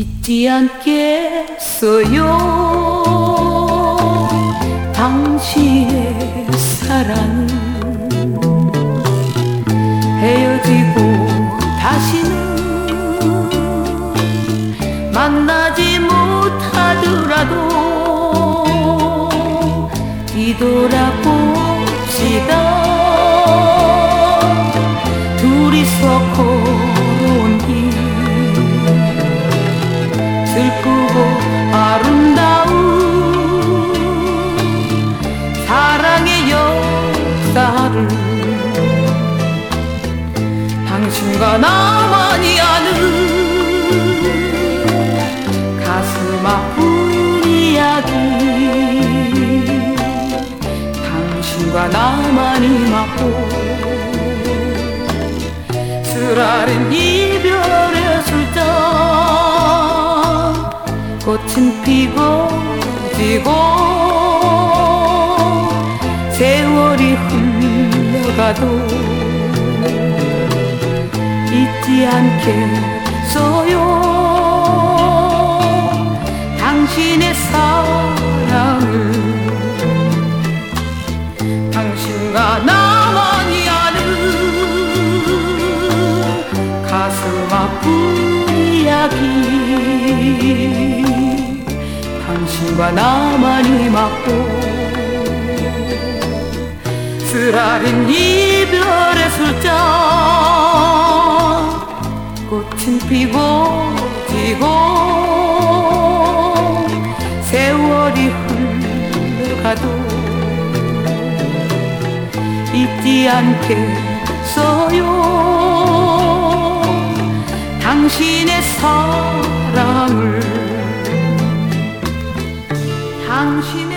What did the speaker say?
잊지 않겠어요. 당신의 사랑은 헤어지고 다시는 만나지 못하더라도 뒤돌아봅 당신과 나만이 아는 가슴 아픈 이야기. 당신과 나만이 맞고 쓰라린 이별의 술잔 꽃은 피고 지고 세월이 흘러가도 잊지 않겠어요. 당신의 사랑을 당신과 나만이 아는 가슴 아픈 이야기. 당신과 나만이 맞고 쓰라린 이별의 술 피고 지고 세월이 흘러가도 잊지 않겠어요. 당신의 사랑을 당신